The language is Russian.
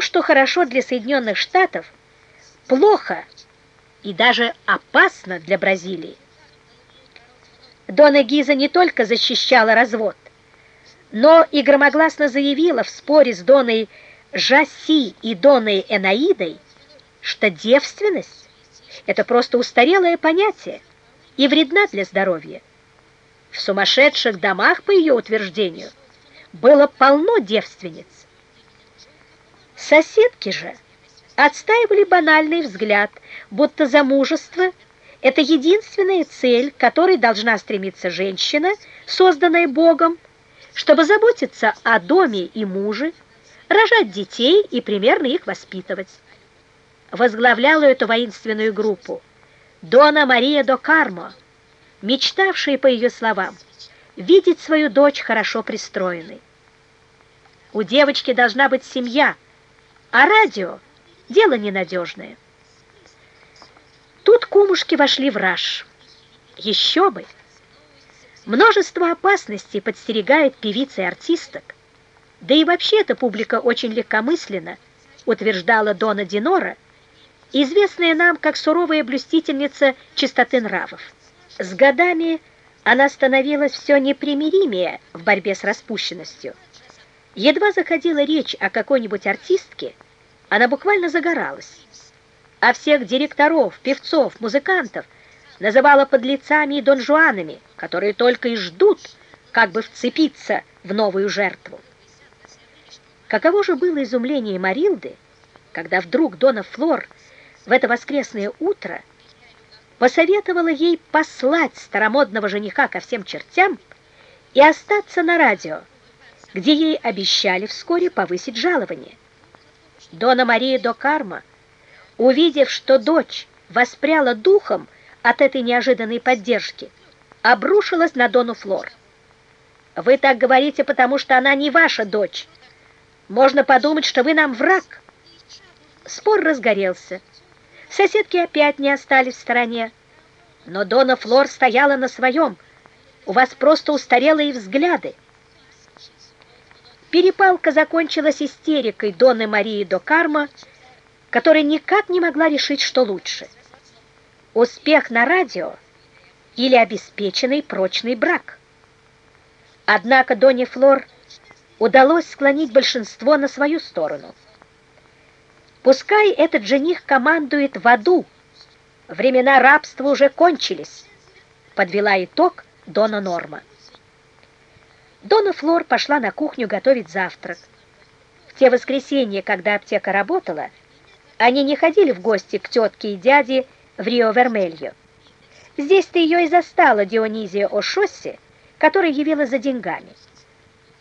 То, что хорошо для Соединенных Штатов, плохо и даже опасно для Бразилии. Дона Гиза не только защищала развод, но и громогласно заявила в споре с Доной Жаси и Доной Энаидой, что девственность – это просто устарелое понятие и вредна для здоровья. В сумасшедших домах, по ее утверждению, было полно девственниц. Соседки же отстаивали банальный взгляд, будто замужество – это единственная цель, к которой должна стремиться женщина, созданная Богом, чтобы заботиться о доме и муже, рожать детей и примерно их воспитывать. Возглавляла эту воинственную группу Дона Мария до Кармо, мечтавшая, по ее словам, видеть свою дочь хорошо пристроенной. У девочки должна быть семья, а радио – дело ненадежное. Тут кумушки вошли в раж. Еще бы! Множество опасностей подстерегает певиц и артисток, да и вообще эта публика очень легкомысленна, утверждала Дона Динора, известная нам как суровая блюстительница чистоты нравов. С годами она становилась все непримиримее в борьбе с распущенностью. Едва заходила речь о какой-нибудь артистке, она буквально загоралась. А всех директоров, певцов, музыкантов называла подлецами и донжуанами, которые только и ждут, как бы вцепиться в новую жертву. Каково же было изумление Марилды, когда вдруг Дона Флор в это воскресное утро посоветовала ей послать старомодного жениха ко всем чертям и остаться на радио, где ей обещали вскоре повысить жалование. Дона Мария до Карма, увидев, что дочь воспряла духом от этой неожиданной поддержки, обрушилась на Дону Флор. «Вы так говорите, потому что она не ваша дочь», можно подумать, что вы нам враг. Спор разгорелся. Соседки опять не остались в стороне. Но Дона Флор стояла на своем. У вас просто устарелые взгляды. Перепалка закончилась истерикой Доны Марии до Карма, которая никак не могла решить, что лучше. Успех на радио или обеспеченный прочный брак. Однако Доне Флор удалось склонить большинство на свою сторону. Пускай этот жених командует в аду, времена рабства уже кончились, подвела итог Дона Норма. Дона Флор пошла на кухню готовить завтрак. В те воскресенья, когда аптека работала, они не ходили в гости к тетке и дяде в Рио-Вермельо. Здесь-то ее и застала Дионизия О'Шосси, которая явилась за деньгами.